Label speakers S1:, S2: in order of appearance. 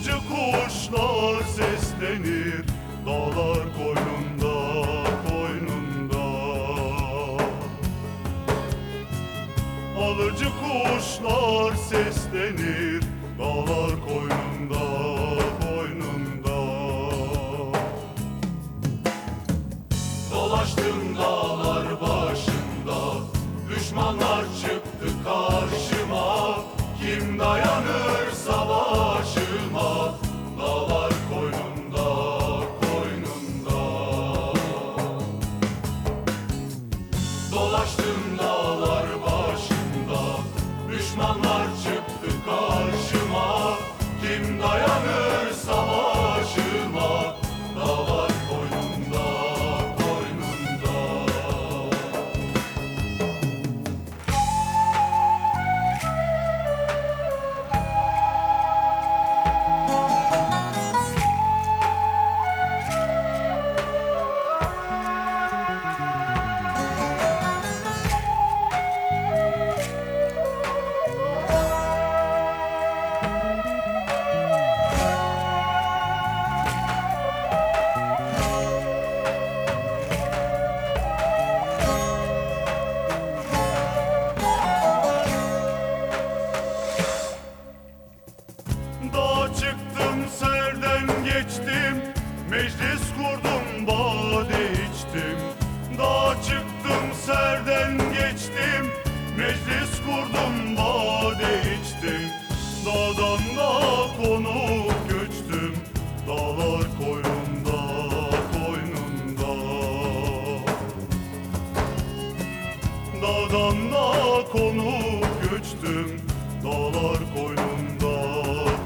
S1: Alıcı kuşlar seslenir Dağlar koynunda koynunda. Alıcı kuşlar seslenir Dağlar koynunda koynunda. Dolaştım dağlar başında Düşmanlar çıktı karşıma. Kim dayanır Dolaştım Meclis kurdum bade içtim. Dağa çıktım serden geçtim. Meclis kurdum bade içtim. Dağdan dağa konup göçtüm. Dağlar koyunda koynunda Dağdan dağa konup göçtüm. Dağlar koynunda